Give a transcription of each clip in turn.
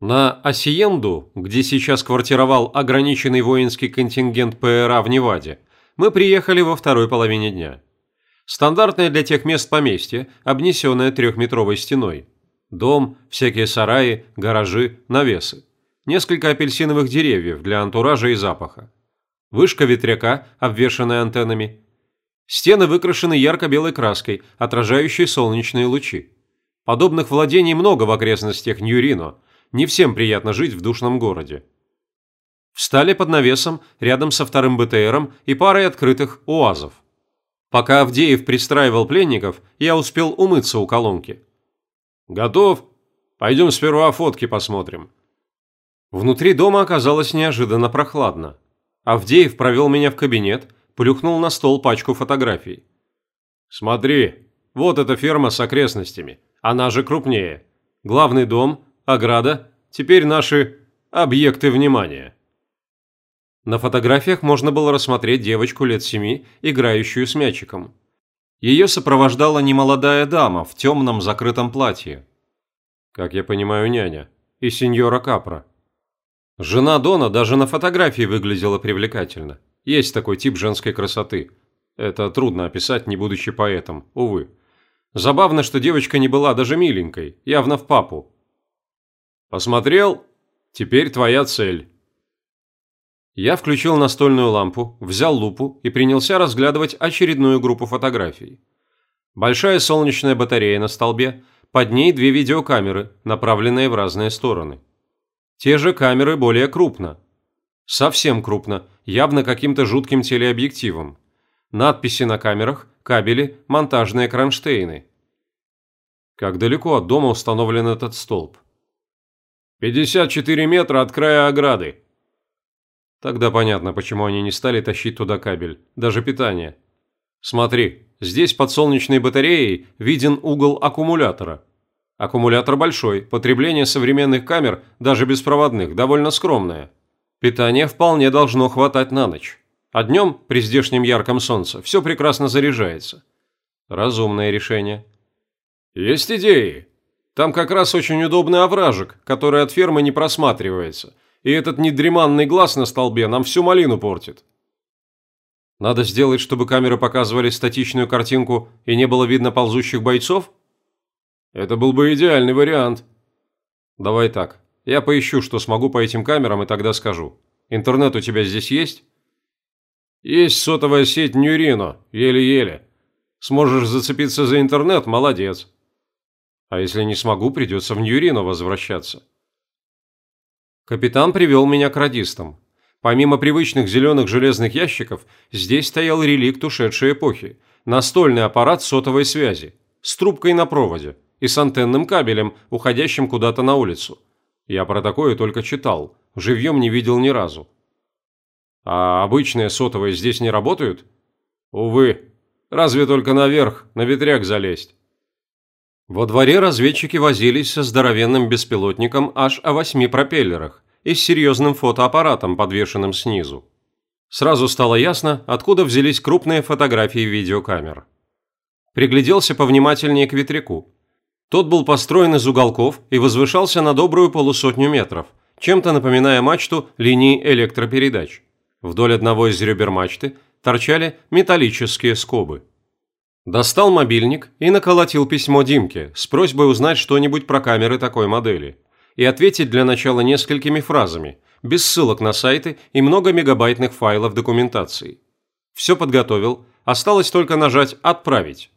На Осиенду, где сейчас квартировал ограниченный воинский контингент ПРА в Неваде, мы приехали во второй половине дня. Стандартное для тех мест поместье, обнесенное трехметровой стеной. Дом, всякие сараи, гаражи, навесы. Несколько апельсиновых деревьев для антуража и запаха. Вышка ветряка, обвешанная антеннами. Стены выкрашены ярко-белой краской, отражающей солнечные лучи. Подобных владений много в окрестностях Ньюрино – не всем приятно жить в душном городе. Встали под навесом рядом со вторым БТРом и парой открытых УАЗов. Пока Авдеев пристраивал пленников, я успел умыться у колонки. «Готов? Пойдем сперва фотки посмотрим». Внутри дома оказалось неожиданно прохладно. Авдеев провел меня в кабинет, плюхнул на стол пачку фотографий. «Смотри, вот эта ферма с окрестностями, она же крупнее. Главный дом, ограда, теперь наши объекты внимания. На фотографиях можно было рассмотреть девочку лет семи, играющую с мячиком. Ее сопровождала немолодая дама в темном закрытом платье. Как я понимаю, няня. И сеньора Капра. Жена Дона даже на фотографии выглядела привлекательно. Есть такой тип женской красоты. Это трудно описать, не будучи поэтом, увы. Забавно, что девочка не была даже миленькой, явно в папу. Посмотрел? Теперь твоя цель. Я включил настольную лампу, взял лупу и принялся разглядывать очередную группу фотографий. Большая солнечная батарея на столбе, под ней две видеокамеры, направленные в разные стороны. Те же камеры более крупно. Совсем крупно, явно каким-то жутким телеобъективом. Надписи на камерах, кабели, монтажные кронштейны. Как далеко от дома установлен этот столб? 54 метра от края ограды. Тогда понятно, почему они не стали тащить туда кабель, даже питание. Смотри, здесь под солнечной батареей виден угол аккумулятора. Аккумулятор большой, потребление современных камер, даже беспроводных, довольно скромное. Питание вполне должно хватать на ночь. А днем, при здешнем ярком солнце, все прекрасно заряжается. Разумное решение. Есть идеи? Там как раз очень удобный овражек, который от фермы не просматривается, и этот недреманный глаз на столбе нам всю малину портит. Надо сделать, чтобы камеры показывали статичную картинку и не было видно ползущих бойцов? Это был бы идеальный вариант. Давай так. Я поищу, что смогу по этим камерам, и тогда скажу. Интернет у тебя здесь есть? Есть сотовая сеть Ньюрино, еле-еле. Сможешь зацепиться за интернет – молодец. А если не смогу, придется в Ньюрино возвращаться. Капитан привел меня к радистам. Помимо привычных зеленых железных ящиков, здесь стоял реликт ушедшей эпохи – настольный аппарат сотовой связи, с трубкой на проводе и с антенным кабелем, уходящим куда-то на улицу. Я про такое только читал, живьем не видел ни разу. А обычные сотовые здесь не работают? Увы, разве только наверх, на ветряк залезть. Во дворе разведчики возились со здоровенным беспилотником аж о восьми пропеллерах и с серьезным фотоаппаратом, подвешенным снизу. Сразу стало ясно, откуда взялись крупные фотографии видеокамер. Пригляделся повнимательнее к ветряку. Тот был построен из уголков и возвышался на добрую полусотню метров, чем-то напоминая мачту линии электропередач. Вдоль одного из ребер мачты торчали металлические скобы. Достал мобильник и наколотил письмо Димке с просьбой узнать что-нибудь про камеры такой модели и ответить для начала несколькими фразами, без ссылок на сайты и много мегабайтных файлов документации. Все подготовил, осталось только нажать «Отправить».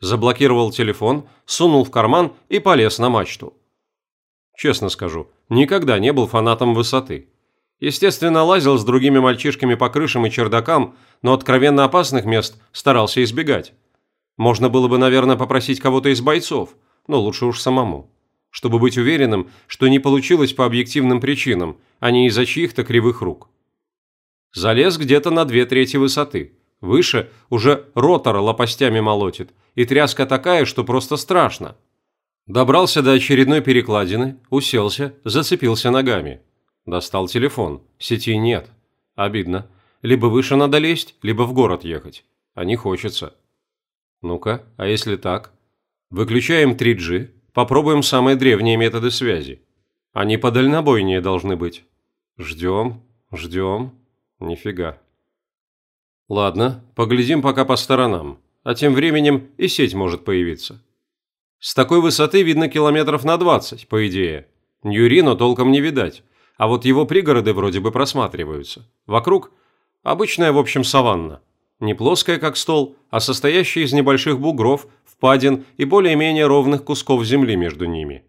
Заблокировал телефон, сунул в карман и полез на мачту. Честно скажу, никогда не был фанатом высоты. Естественно, лазил с другими мальчишками по крышам и чердакам, но откровенно опасных мест старался избегать. Можно было бы, наверное, попросить кого-то из бойцов, но лучше уж самому. Чтобы быть уверенным, что не получилось по объективным причинам, а не из-за чьих-то кривых рук. Залез где-то на две трети высоты. Выше уже ротор лопастями молотит, и тряска такая, что просто страшно. Добрался до очередной перекладины, уселся, зацепился ногами. Достал телефон. Сети нет. Обидно. Либо выше надо лезть, либо в город ехать. А не хочется. Ну-ка, а если так? Выключаем 3G, попробуем самые древние методы связи. Они подальнобойнее должны быть. Ждем, ждем. Нифига. Ладно, поглядим пока по сторонам, а тем временем и сеть может появиться. С такой высоты видно километров на 20, по идее. Ньюрино толком не видать, а вот его пригороды вроде бы просматриваются. Вокруг обычная, в общем, саванна. Не плоская, как стол, а состоящая из небольших бугров, впадин и более-менее ровных кусков земли между ними.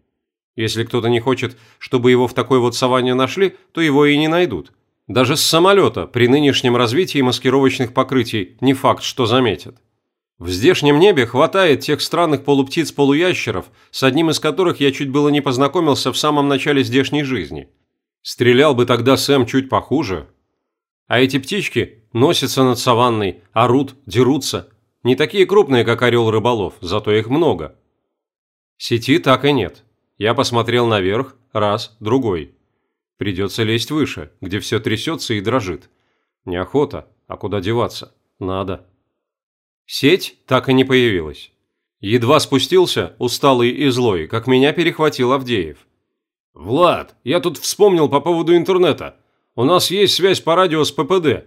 Если кто-то не хочет, чтобы его в такой вот саванне нашли, то его и не найдут. Даже с самолета при нынешнем развитии маскировочных покрытий не факт, что заметят. В здешнем небе хватает тех странных полуптиц-полуящеров, с одним из которых я чуть было не познакомился в самом начале здешней жизни. Стрелял бы тогда Сэм чуть похуже. А эти птички носятся над саванной, орут, дерутся. Не такие крупные, как орел-рыболов, зато их много. Сети так и нет. Я посмотрел наверх, раз, другой. Придется лезть выше, где все трясется и дрожит. Неохота, а куда деваться? Надо. Сеть так и не появилась. Едва спустился, усталый и злой, как меня перехватил Авдеев. «Влад, я тут вспомнил по поводу интернета. У нас есть связь по радио с ППД.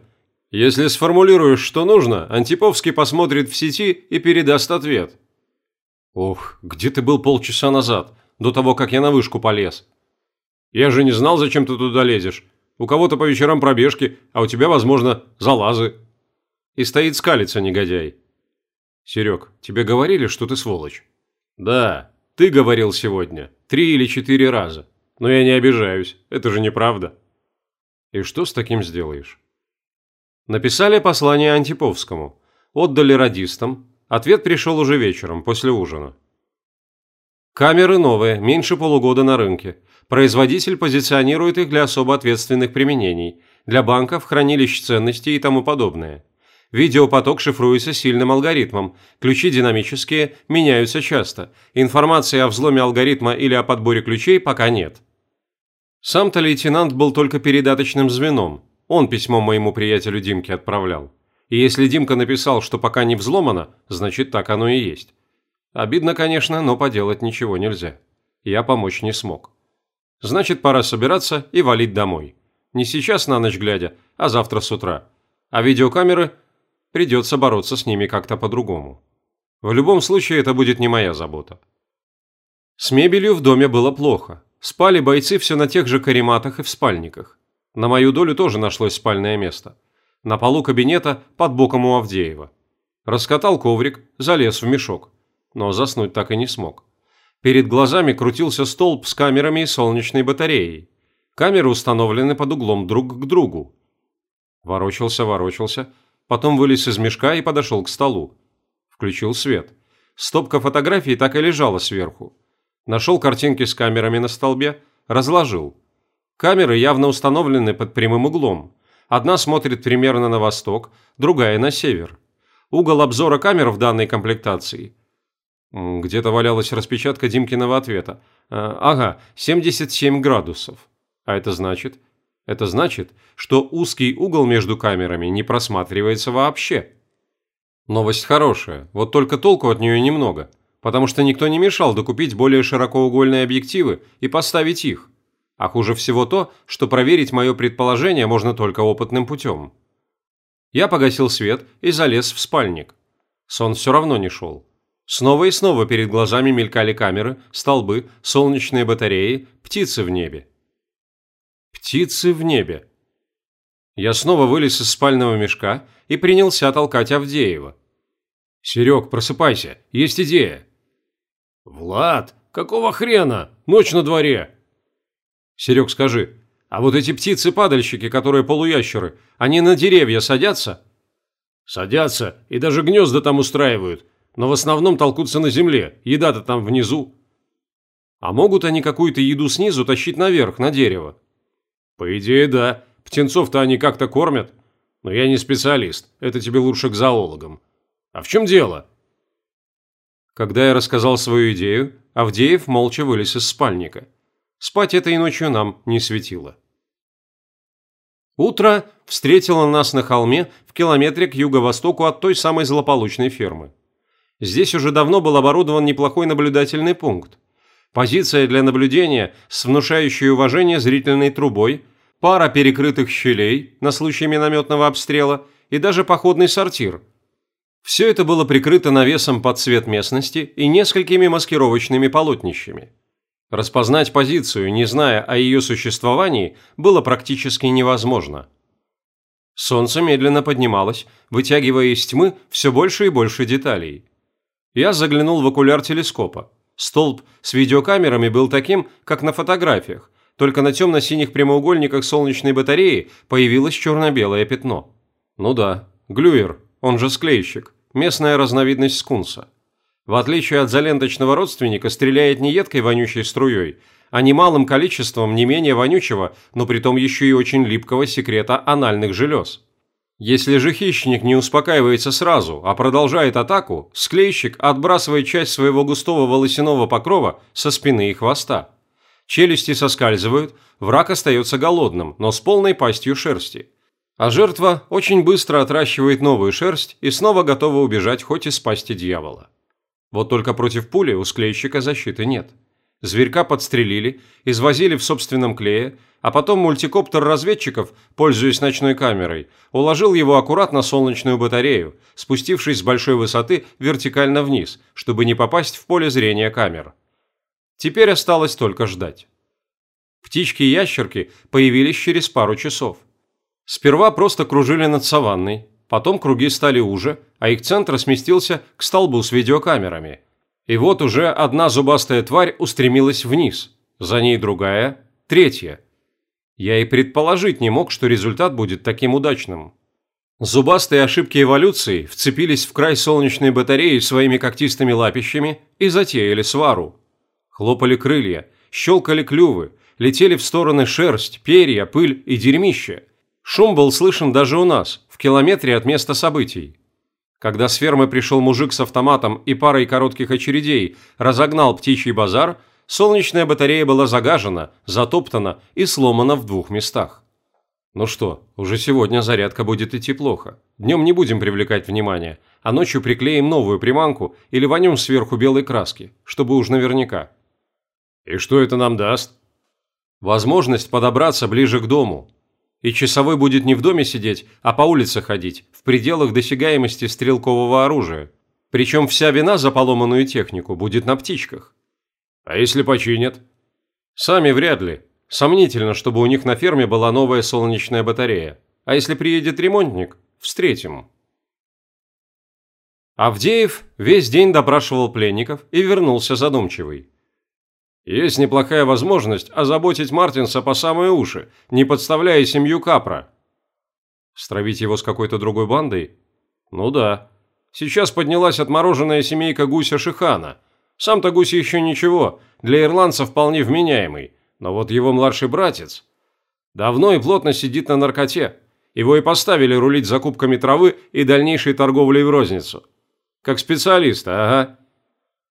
Если сформулируешь, что нужно, Антиповский посмотрит в сети и передаст ответ». «Ох, где ты был полчаса назад? до того, как я на вышку полез. Я же не знал, зачем ты туда лезешь. У кого-то по вечерам пробежки, а у тебя, возможно, залазы. И стоит скалиться, негодяй. Серег, тебе говорили, что ты сволочь? Да, ты говорил сегодня. Три или четыре раза. Но я не обижаюсь. Это же неправда. И что с таким сделаешь? Написали послание Антиповскому. Отдали радистам. Ответ пришел уже вечером, после ужина. Камеры новые, меньше полугода на рынке. Производитель позиционирует их для особо ответственных применений, для банков, хранилищ ценностей и тому подобное. Видеопоток шифруется сильным алгоритмом, ключи динамические, меняются часто. Информации о взломе алгоритма или о подборе ключей пока нет. Сам-то лейтенант был только передаточным звеном. Он письмо моему приятелю Димке отправлял. И если Димка написал, что пока не взломано, значит так оно и есть. Обидно, конечно, но поделать ничего нельзя. Я помочь не смог. Значит, пора собираться и валить домой. Не сейчас на ночь глядя, а завтра с утра. А видеокамеры придется бороться с ними как-то по-другому. В любом случае, это будет не моя забота. С мебелью в доме было плохо. Спали бойцы все на тех же карематах и в спальниках. На мою долю тоже нашлось спальное место. На полу кабинета под боком у Авдеева. Раскатал коврик, залез в мешок но заснуть так и не смог. Перед глазами крутился столб с камерами и солнечной батареей. Камеры установлены под углом друг к другу. Ворочался, ворочался, потом вылез из мешка и подошел к столу. Включил свет. Стопка фотографий так и лежала сверху. Нашел картинки с камерами на столбе, разложил. Камеры явно установлены под прямым углом. Одна смотрит примерно на восток, другая на север. Угол обзора камер в данной комплектации где-то валялась распечатка Димкиного ответа. А, ага, 77 градусов. А это значит? Это значит, что узкий угол между камерами не просматривается вообще. Новость хорошая, вот только толку от нее немного, потому что никто не мешал докупить более широкоугольные объективы и поставить их. А хуже всего то, что проверить мое предположение можно только опытным путем. Я погасил свет и залез в спальник. Сон все равно не шел. Снова и снова перед глазами мелькали камеры, столбы, солнечные батареи, птицы в небе. Птицы в небе. Я снова вылез из спального мешка и принялся толкать Авдеева. «Серег, просыпайся, есть идея». «Влад, какого хрена? Ночь на дворе!» «Серег, скажи, а вот эти птицы-падальщики, которые полуящеры, они на деревья садятся?» «Садятся и даже гнезда там устраивают но в основном толкутся на земле, еда-то там внизу. А могут они какую-то еду снизу тащить наверх, на дерево? По идее, да. Птенцов-то они как-то кормят. Но я не специалист, это тебе лучше к зоологам. А в чем дело? Когда я рассказал свою идею, Авдеев молча вылез из спальника. Спать этой ночью нам не светило. Утро встретило нас на холме в километре к юго-востоку от той самой злополучной фермы. Здесь уже давно был оборудован неплохой наблюдательный пункт. Позиция для наблюдения с внушающей уважение зрительной трубой, пара перекрытых щелей на случай минометного обстрела и даже походный сортир. Все это было прикрыто навесом под цвет местности и несколькими маскировочными полотнищами. Распознать позицию, не зная о ее существовании, было практически невозможно. Солнце медленно поднималось, вытягивая из тьмы все больше и больше деталей. Я заглянул в окуляр телескопа. Столб с видеокамерами был таким, как на фотографиях, только на темно-синих прямоугольниках солнечной батареи появилось черно-белое пятно. Ну да, глюер, он же склейщик, местная разновидность скунса. В отличие от заленточного родственника, стреляет не едкой вонючей струей, а немалым количеством не менее вонючего, но притом еще и очень липкого секрета анальных желез. Если же хищник не успокаивается сразу, а продолжает атаку, склейщик отбрасывает часть своего густого волосяного покрова со спины и хвоста. Челюсти соскальзывают, враг остается голодным, но с полной пастью шерсти. А жертва очень быстро отращивает новую шерсть и снова готова убежать хоть из пасти дьявола. Вот только против пули у склейщика защиты нет. Зверька подстрелили, извозили в собственном клее, а потом мультикоптер разведчиков, пользуясь ночной камерой, уложил его аккуратно солнечную батарею, спустившись с большой высоты вертикально вниз, чтобы не попасть в поле зрения камер. Теперь осталось только ждать. Птички и ящерки появились через пару часов. Сперва просто кружили над саванной, потом круги стали уже, а их центр сместился к столбу с видеокамерами – и вот уже одна зубастая тварь устремилась вниз, за ней другая, третья. Я и предположить не мог, что результат будет таким удачным. Зубастые ошибки эволюции вцепились в край солнечной батареи своими когтистыми лапищами и затеяли свару. Хлопали крылья, щелкали клювы, летели в стороны шерсть, перья, пыль и дерьмище. Шум был слышен даже у нас, в километре от места событий. Когда с фермы пришел мужик с автоматом и парой коротких очередей, разогнал птичий базар, солнечная батарея была загажена, затоптана и сломана в двух местах. Ну что, уже сегодня зарядка будет идти плохо. Днем не будем привлекать внимание, а ночью приклеим новую приманку или вонем сверху белой краски, чтобы уж наверняка. И что это нам даст? Возможность подобраться ближе к дому, и часовой будет не в доме сидеть, а по улице ходить, в пределах досягаемости стрелкового оружия. Причем вся вина за поломанную технику будет на птичках. А если починят? Сами вряд ли. Сомнительно, чтобы у них на ферме была новая солнечная батарея. А если приедет ремонтник, встретим. Авдеев весь день допрашивал пленников и вернулся задумчивый. Есть неплохая возможность озаботить Мартинса по самые уши, не подставляя семью Капра. Стравить его с какой-то другой бандой? Ну да. Сейчас поднялась отмороженная семейка гуся Шихана. Сам-то гусь еще ничего, для ирландца вполне вменяемый. Но вот его младший братец... Давно и плотно сидит на наркоте. Его и поставили рулить закупками травы и дальнейшей торговлей в розницу. Как специалиста, ага.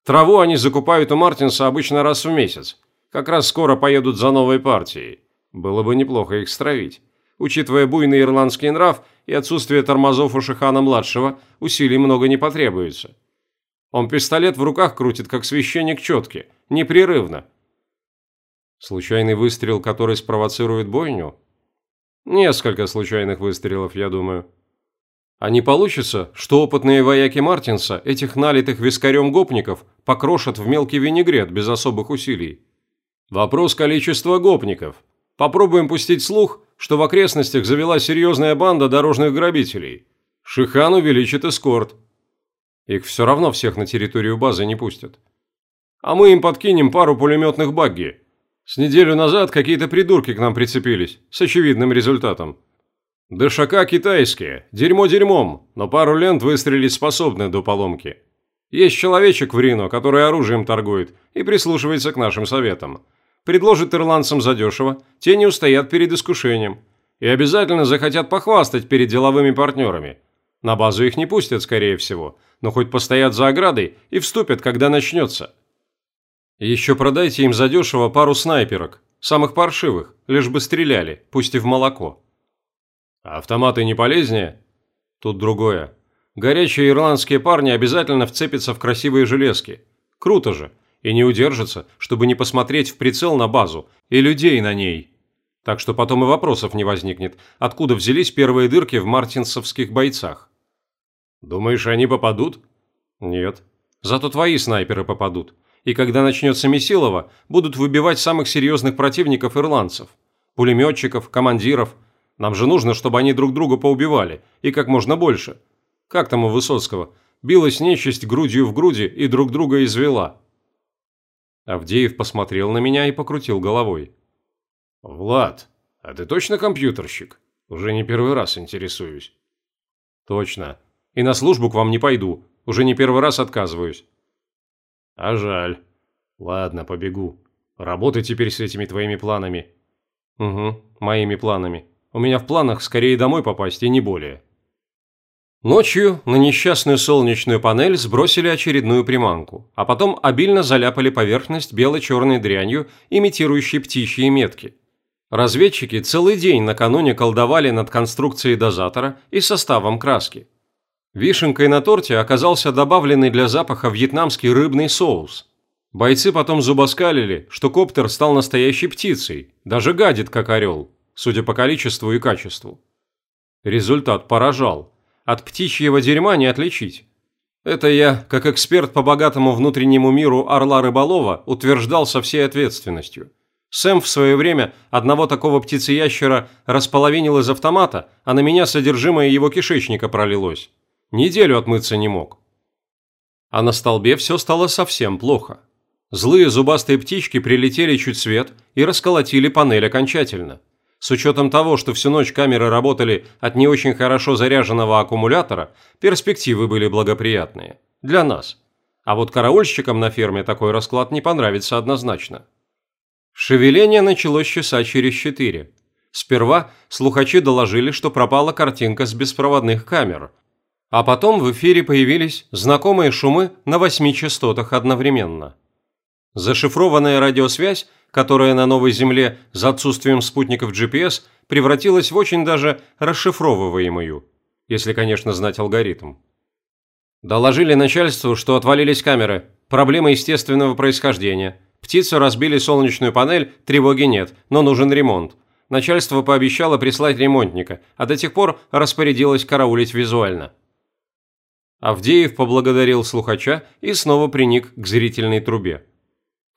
Траву они закупают у Мартинса обычно раз в месяц. Как раз скоро поедут за новой партией. Было бы неплохо их стравить. Учитывая буйный ирландский нрав и отсутствие тормозов у Шихана-младшего, усилий много не потребуется. Он пистолет в руках крутит, как священник четки, непрерывно. Случайный выстрел, который спровоцирует бойню? Несколько случайных выстрелов, я думаю. А не получится, что опытные вояки Мартинса этих налитых вискарем гопников покрошат в мелкий винегрет без особых усилий? Вопрос количества гопников. Попробуем пустить слух, что в окрестностях завела серьезная банда дорожных грабителей. Шихан увеличит эскорт. Их все равно всех на территорию базы не пустят. А мы им подкинем пару пулеметных багги. С неделю назад какие-то придурки к нам прицепились, с очевидным результатом. Дышака китайские, дерьмо дерьмом, но пару лент выстрелить способны до поломки. Есть человечек в Рино, который оружием торгует и прислушивается к нашим советам. Предложит ирландцам задешево, те не устоят перед искушением. И обязательно захотят похвастать перед деловыми партнерами. На базу их не пустят, скорее всего, но хоть постоят за оградой и вступят, когда начнется. Еще продайте им задешево пару снайперок, самых паршивых, лишь бы стреляли, пусть и в молоко. Автоматы не полезнее? Тут другое. Горячие ирландские парни обязательно вцепятся в красивые железки. Круто же. и не удержится, чтобы не посмотреть в прицел на базу и людей на ней. Так что потом и вопросов не возникнет, откуда взялись первые дырки в мартинсовских бойцах. Думаешь, они попадут? Нет. Зато твои снайперы попадут. И когда начнется Месилова, будут выбивать самых серьезных противников ирландцев. Пулеметчиков, командиров. Нам же нужно, чтобы они друг друга поубивали. И как можно больше. Как там у Высоцкого? Билась нечисть грудью в груди и друг друга извела. Авдеев посмотрел на меня и покрутил головой. «Влад, а ты точно компьютерщик? Уже не первый раз интересуюсь». «Точно. И на службу к вам не пойду. Уже не первый раз отказываюсь». «А жаль. Ладно, побегу. Работай теперь с этими твоими планами». «Угу, моими планами. У меня в планах скорее домой попасть, и не более». Ночью на несчастную солнечную панель сбросили очередную приманку, а потом обильно заляпали поверхность бело-черной дрянью, имитирующей птичьи метки. Разведчики целый день накануне колдовали над конструкцией дозатора и составом краски. Вишенкой на торте оказался добавленный для запаха вьетнамский рыбный соус. Бойцы потом зубоскалили, что коптер стал настоящей птицей, даже гадит как орел, судя по количеству и качеству. Результат поражал. От птичьего дерьма не отличить. Это я, как эксперт по богатому внутреннему миру орла рыболова, утверждал со всей ответственностью. Сэм в свое время одного такого птицеящера располовинил из автомата, а на меня содержимое его кишечника пролилось. Неделю отмыться не мог. А на столбе все стало совсем плохо. Злые зубастые птички прилетели чуть свет и расколотили панель окончательно. С учетом того, что всю ночь камеры работали от не очень хорошо заряженного аккумулятора, перспективы были благоприятные. Для нас. А вот караульщикам на ферме такой расклад не понравится однозначно. Шевеление началось часа через четыре. Сперва слухачи доложили, что пропала картинка с беспроводных камер. А потом в эфире появились знакомые шумы на восьми частотах одновременно. Зашифрованная радиосвязь, которая на Новой Земле за отсутствием спутников GPS превратилась в очень даже расшифровываемую, если, конечно, знать алгоритм. Доложили начальству, что отвалились камеры, проблема естественного происхождения – Птицу разбили солнечную панель, тревоги нет, но нужен ремонт. Начальство пообещало прислать ремонтника, а до тех пор распорядилось караулить визуально. Авдеев поблагодарил слухача и снова приник к зрительной трубе.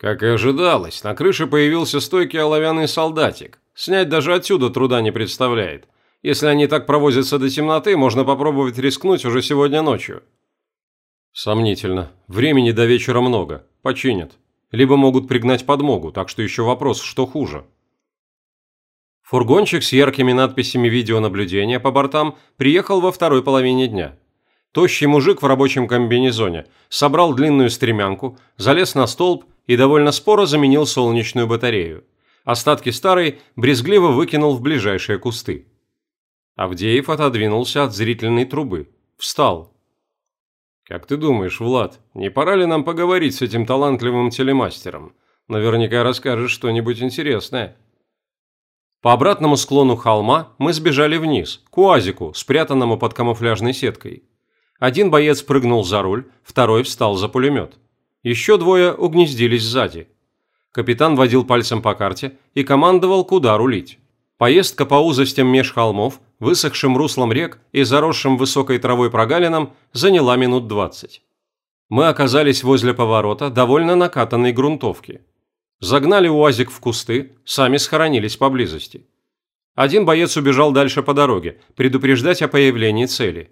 Как и ожидалось, на крыше появился стойкий оловянный солдатик. Снять даже отсюда труда не представляет. Если они так провозятся до темноты, можно попробовать рискнуть уже сегодня ночью. Сомнительно. Времени до вечера много. Починят либо могут пригнать подмогу, так что еще вопрос, что хуже. Фургончик с яркими надписями видеонаблюдения по бортам приехал во второй половине дня. Тощий мужик в рабочем комбинезоне собрал длинную стремянку, залез на столб и довольно споро заменил солнечную батарею. Остатки старой брезгливо выкинул в ближайшие кусты. Авдеев отодвинулся от зрительной трубы. Встал, «Как ты думаешь, Влад, не пора ли нам поговорить с этим талантливым телемастером? Наверняка расскажешь что-нибудь интересное». По обратному склону холма мы сбежали вниз, к уазику, спрятанному под камуфляжной сеткой. Один боец прыгнул за руль, второй встал за пулемет. Еще двое угнездились сзади. Капитан водил пальцем по карте и командовал, куда рулить. Поездка по узостям меж холмов, высохшим руслом рек и заросшим высокой травой прогалинам заняла минут двадцать. Мы оказались возле поворота довольно накатанной грунтовки. Загнали УАЗик в кусты, сами схоронились поблизости. Один боец убежал дальше по дороге, предупреждать о появлении цели.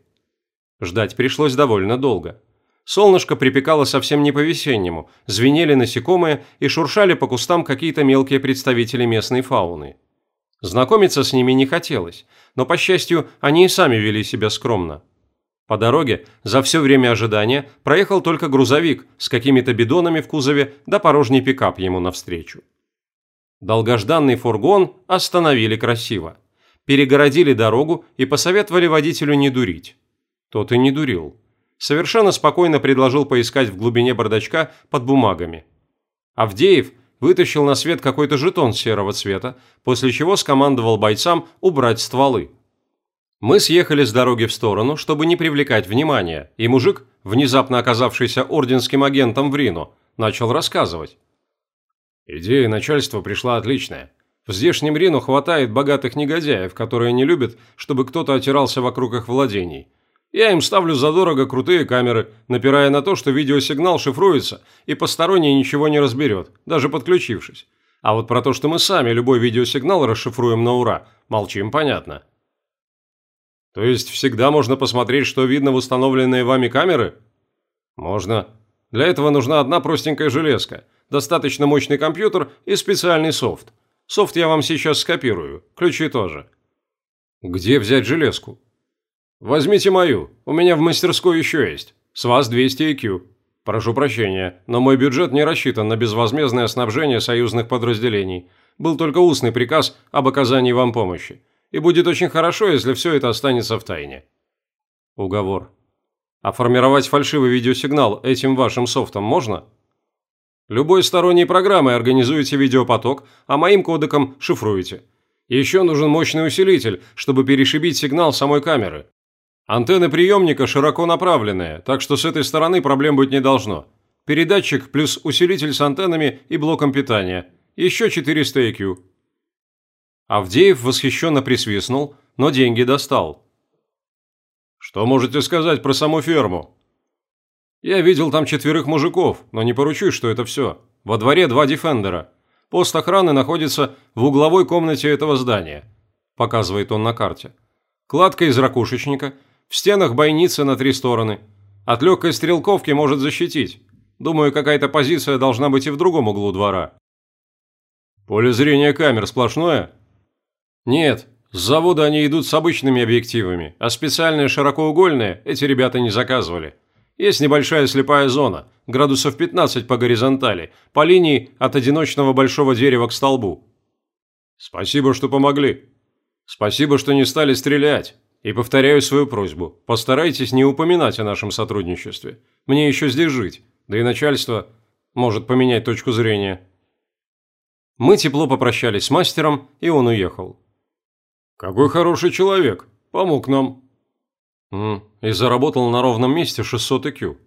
Ждать пришлось довольно долго. Солнышко припекало совсем не по-весеннему, звенели насекомые и шуршали по кустам какие-то мелкие представители местной фауны. Знакомиться с ними не хотелось, но, по счастью, они и сами вели себя скромно. По дороге за все время ожидания проехал только грузовик с какими-то бидонами в кузове да порожний пикап ему навстречу. Долгожданный фургон остановили красиво. Перегородили дорогу и посоветовали водителю не дурить. Тот и не дурил. Совершенно спокойно предложил поискать в глубине бардачка под бумагами. Авдеев вытащил на свет какой-то жетон серого цвета, после чего скомандовал бойцам убрать стволы. Мы съехали с дороги в сторону, чтобы не привлекать внимания, и мужик, внезапно оказавшийся орденским агентом в Рино, начал рассказывать. Идея начальства пришла отличная. В здешнем Рину хватает богатых негодяев, которые не любят, чтобы кто-то отирался вокруг их владений. Я им ставлю задорого крутые камеры, напирая на то, что видеосигнал шифруется и посторонний ничего не разберет, даже подключившись. А вот про то, что мы сами любой видеосигнал расшифруем на ура, молчим, понятно. То есть всегда можно посмотреть, что видно в установленные вами камеры? Можно. Для этого нужна одна простенькая железка, достаточно мощный компьютер и специальный софт. Софт я вам сейчас скопирую, ключи тоже. Где взять железку? Возьмите мою, у меня в мастерской еще есть. С вас 200 IQ. Прошу прощения, но мой бюджет не рассчитан на безвозмездное снабжение союзных подразделений. Был только устный приказ об оказании вам помощи. И будет очень хорошо, если все это останется в тайне. Уговор. А формировать фальшивый видеосигнал этим вашим софтом можно? Любой сторонней программой организуете видеопоток, а моим кодеком шифруете. Еще нужен мощный усилитель, чтобы перешибить сигнал самой камеры. Антенны приемника широко направленные, так что с этой стороны проблем быть не должно. Передатчик плюс усилитель с антеннами и блоком питания. Еще 400 EQ. Авдеев восхищенно присвистнул, но деньги достал. «Что можете сказать про саму ферму?» «Я видел там четверых мужиков, но не поручусь, что это все. Во дворе два дефендера. Пост охраны находится в угловой комнате этого здания», показывает он на карте. «Кладка из ракушечника – в стенах бойница на три стороны. От легкой стрелковки может защитить. Думаю, какая-то позиция должна быть и в другом углу двора. Поле зрения камер сплошное? Нет, с завода они идут с обычными объективами, а специальные широкоугольные эти ребята не заказывали. Есть небольшая слепая зона, градусов 15 по горизонтали, по линии от одиночного большого дерева к столбу. Спасибо, что помогли. Спасибо, что не стали стрелять. И повторяю свою просьбу. Постарайтесь не упоминать о нашем сотрудничестве. Мне еще здесь жить. Да и начальство может поменять точку зрения. Мы тепло попрощались с мастером, и он уехал. «Какой хороший человек. Помог нам». И заработал на ровном месте 600 IQ.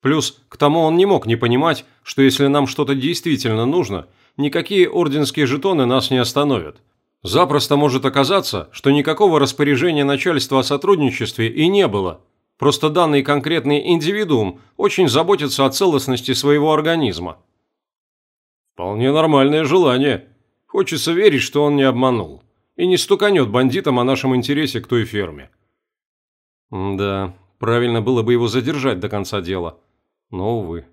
Плюс к тому он не мог не понимать, что если нам что-то действительно нужно, никакие орденские жетоны нас не остановят. Запросто может оказаться, что никакого распоряжения начальства о сотрудничестве и не было. Просто данный конкретный индивидуум очень заботится о целостности своего организма. Вполне нормальное желание. Хочется верить, что он не обманул. И не стуканет бандитам о нашем интересе к той ферме. Да, правильно было бы его задержать до конца дела. Но, увы.